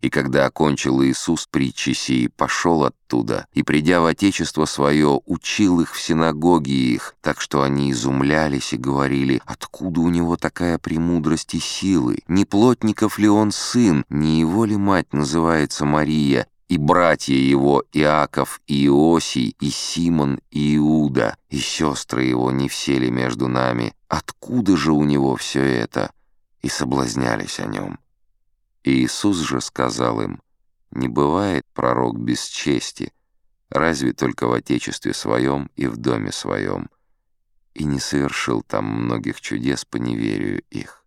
И когда окончил Иисус притчи сии, пошел оттуда, и, придя в Отечество свое, учил их в синагоге их, так что они изумлялись и говорили, откуда у него такая премудрость и силы? Не плотников ли он сын, не его ли мать называется Мария, и братья его Иаков и Иосий, и Симон и Иуда, и сестры его не все ли между нами? Откуда же у него все это?» И соблазнялись о нем. Иисус же сказал им, «Не бывает пророк без чести, разве только в Отечестве своем и в доме своем» и не совершил там многих чудес по неверию их.